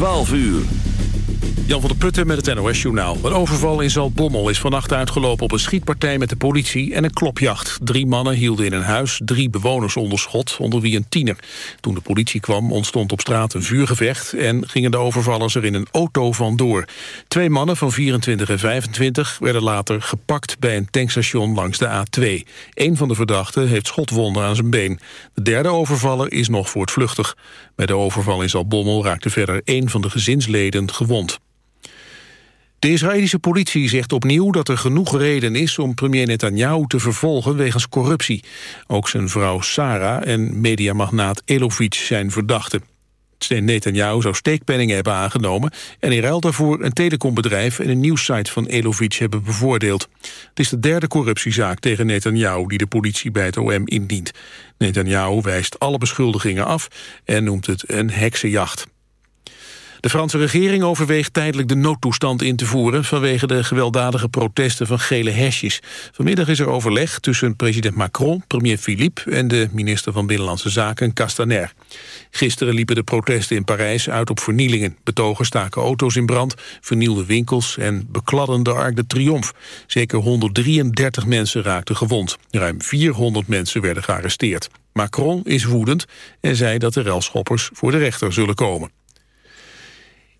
12 uur. Jan van der Putten met het NOS-journaal. Een overval in Zaltbommel is vannacht uitgelopen op een schietpartij met de politie en een klopjacht. Drie mannen hielden in een huis drie bewoners onder schot, onder wie een tiener. Toen de politie kwam ontstond op straat een vuurgevecht en gingen de overvallers er in een auto vandoor. Twee mannen van 24 en 25 werden later gepakt bij een tankstation langs de A2. Een van de verdachten heeft schotwonden aan zijn been. De derde overvaller is nog voortvluchtig. Bij de overval in Zaltbommel raakte verder één van de gezinsleden gewond. De Israëlische politie zegt opnieuw dat er genoeg reden is om premier Netanyahu te vervolgen wegens corruptie. Ook zijn vrouw Sarah en mediamagnaat Elovic zijn verdachten. Netanyahu zou steekpenningen hebben aangenomen... en in ruil daarvoor een telecombedrijf en een nieuwssite van Elovic hebben bevoordeeld. Het is de derde corruptiezaak tegen Netanyahu die de politie bij het OM indient. Netanyahu wijst alle beschuldigingen af en noemt het een heksenjacht. De Franse regering overweegt tijdelijk de noodtoestand in te voeren... vanwege de gewelddadige protesten van gele hesjes. Vanmiddag is er overleg tussen president Macron, premier Philippe... en de minister van Binnenlandse Zaken, Castaner. Gisteren liepen de protesten in Parijs uit op vernielingen. Betogers staken auto's in brand, vernielden winkels... en bekladden de Arc de Triomphe. Zeker 133 mensen raakten gewond. Ruim 400 mensen werden gearresteerd. Macron is woedend en zei dat de relschoppers voor de rechter zullen komen.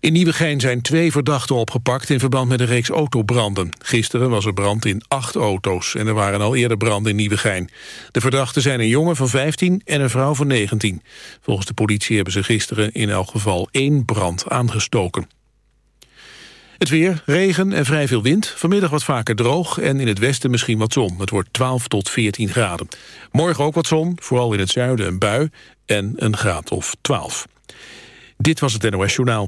In Nieuwegein zijn twee verdachten opgepakt in verband met een reeks autobranden. Gisteren was er brand in acht auto's en er waren al eerder branden in Nieuwegein. De verdachten zijn een jongen van 15 en een vrouw van 19. Volgens de politie hebben ze gisteren in elk geval één brand aangestoken. Het weer, regen en vrij veel wind. Vanmiddag wat vaker droog en in het westen misschien wat zon. Het wordt 12 tot 14 graden. Morgen ook wat zon, vooral in het zuiden een bui en een graad of 12. Dit was het NOS Journaal.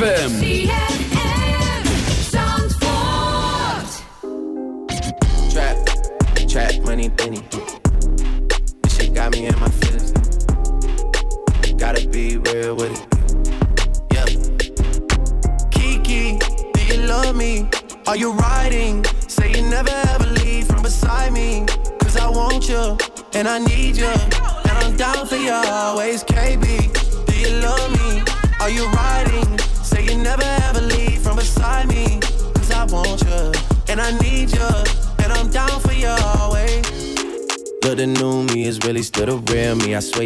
ZFM.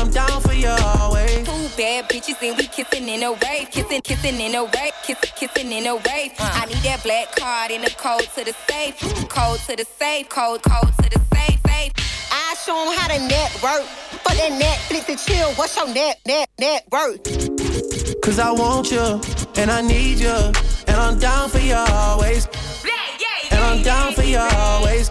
And I'm down for you always. Two bad bitches and we kissing in a wave, kissing, kissing in a wave, kissing, kissing in a wave. Uh. I need that black card in the code to the safe, code to the safe, code, code to the safe, safe. I show 'em how to network. For that Netflix and chill, what's your net, net, net worth? Cause I want you, and I need you. And I'm down for you always. yeah yeah And I'm down for you always.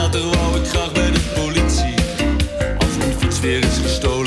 later wou ik graag bij de politie. Als mijn fiets weer is gestolen.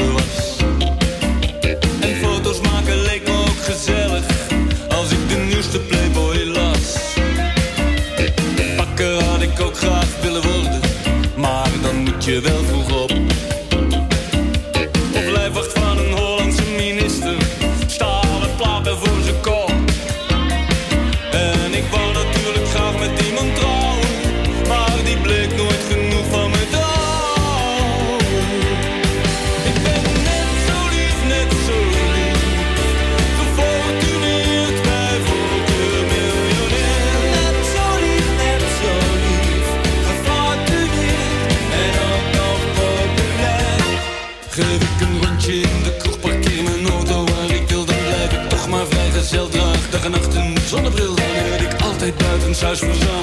huis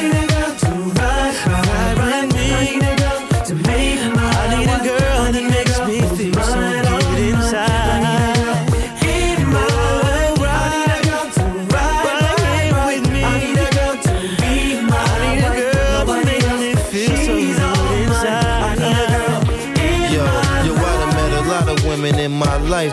I need a girl that makes me feel so good inside. Now. Yo, yo, I done met a lot of women in my life,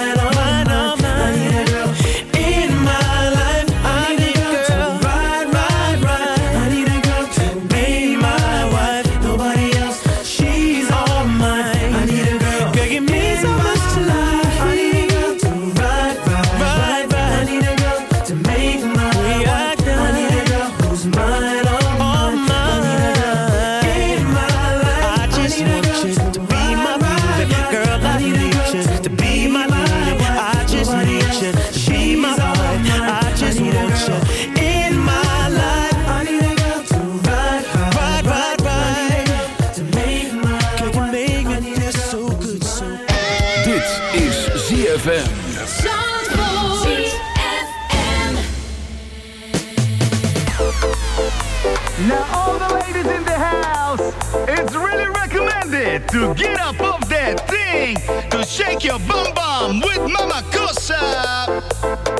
To get up off that thing to shake your bum bum with Mama Cosa.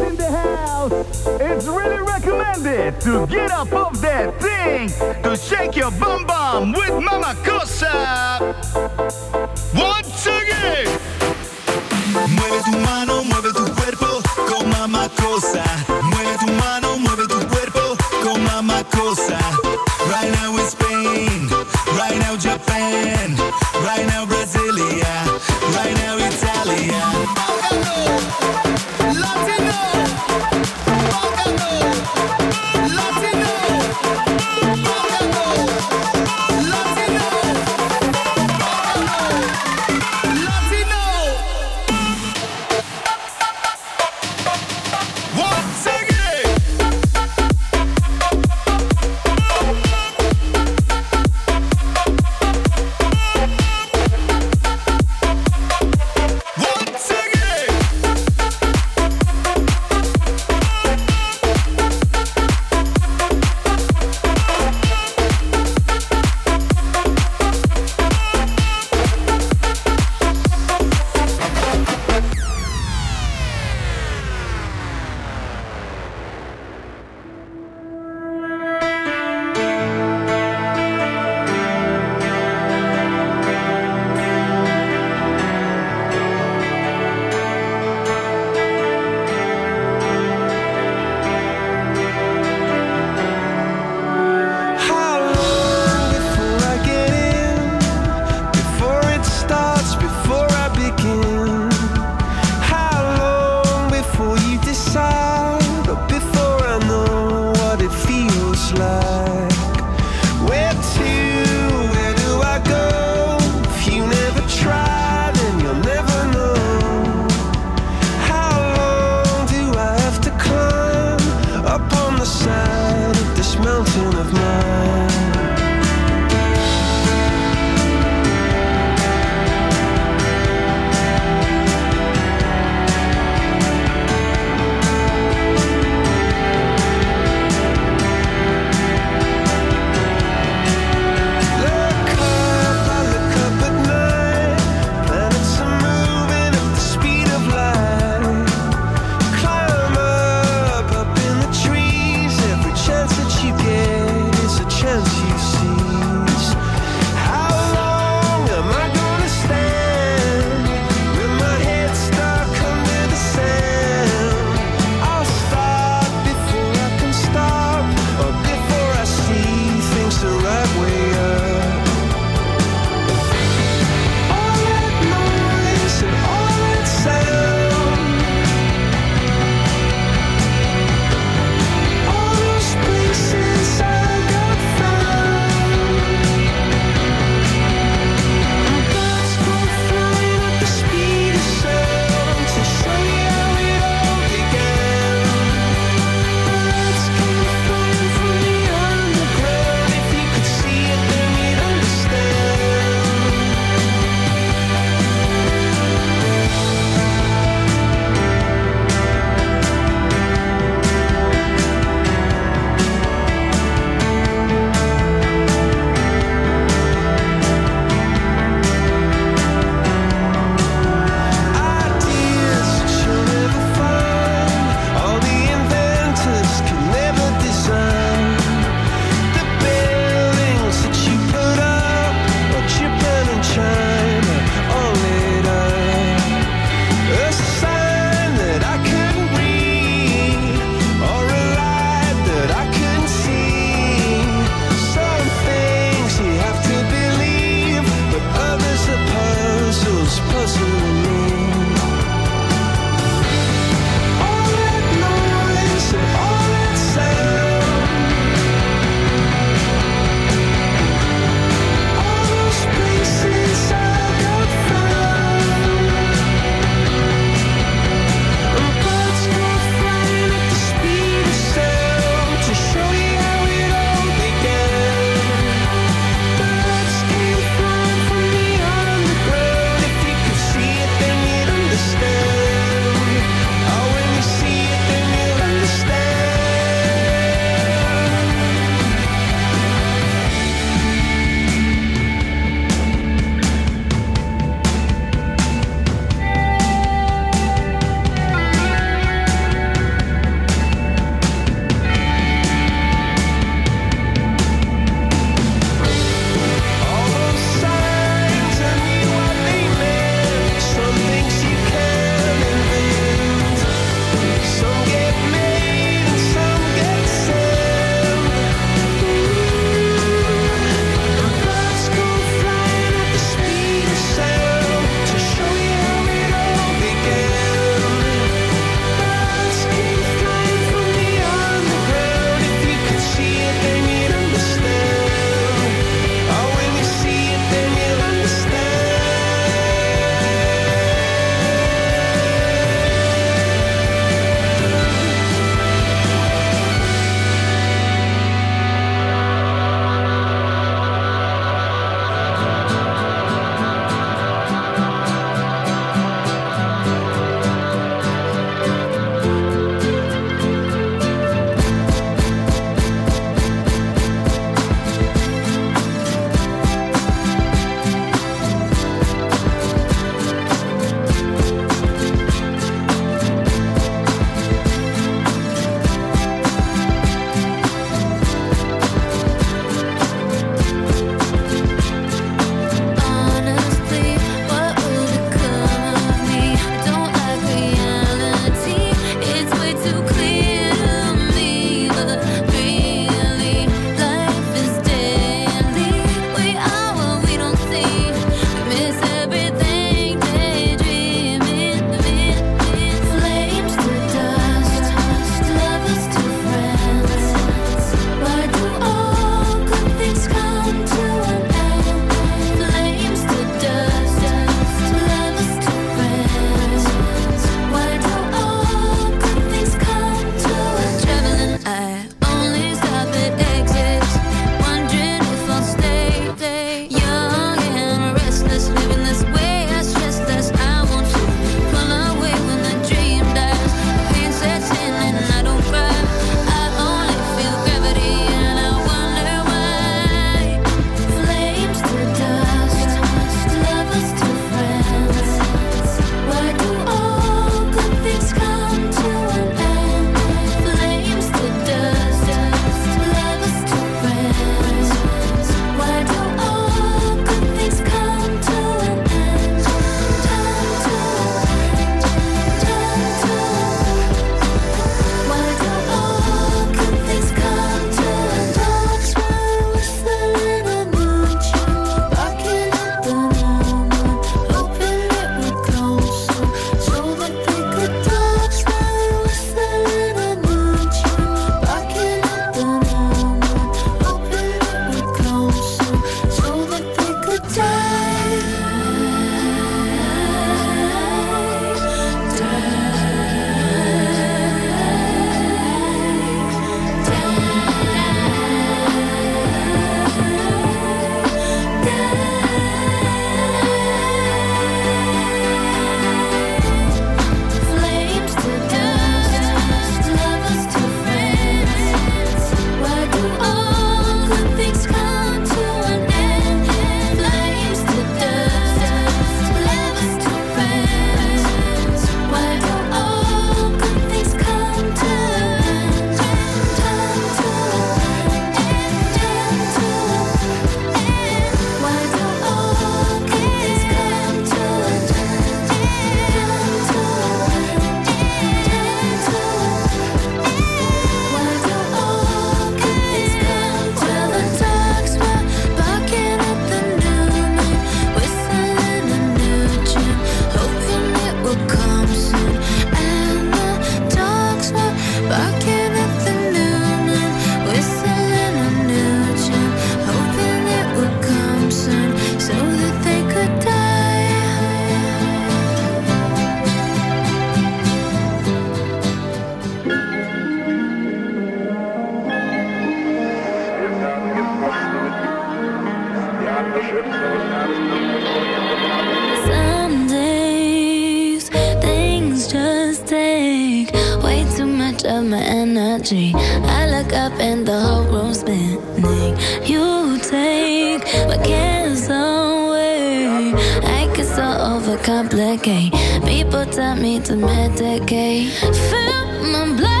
but can't some way. I get so overcomplicate. People tell me to medicate. Fill my blood.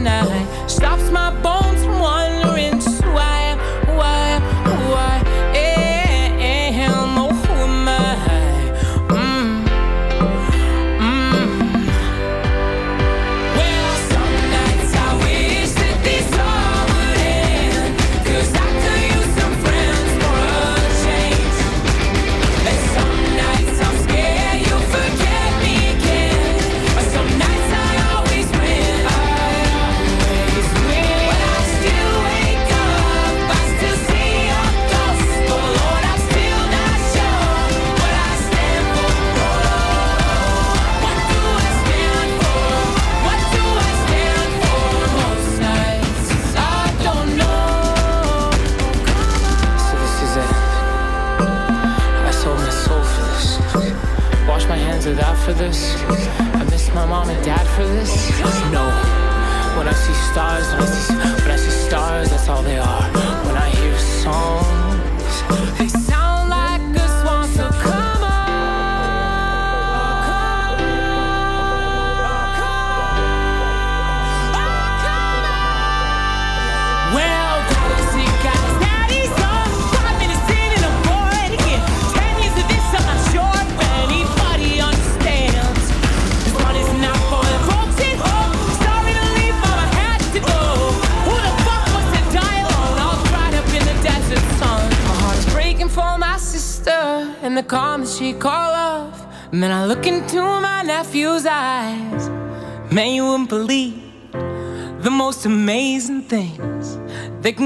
night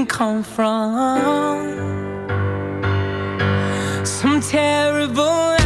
come from. Some terrible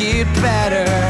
get better.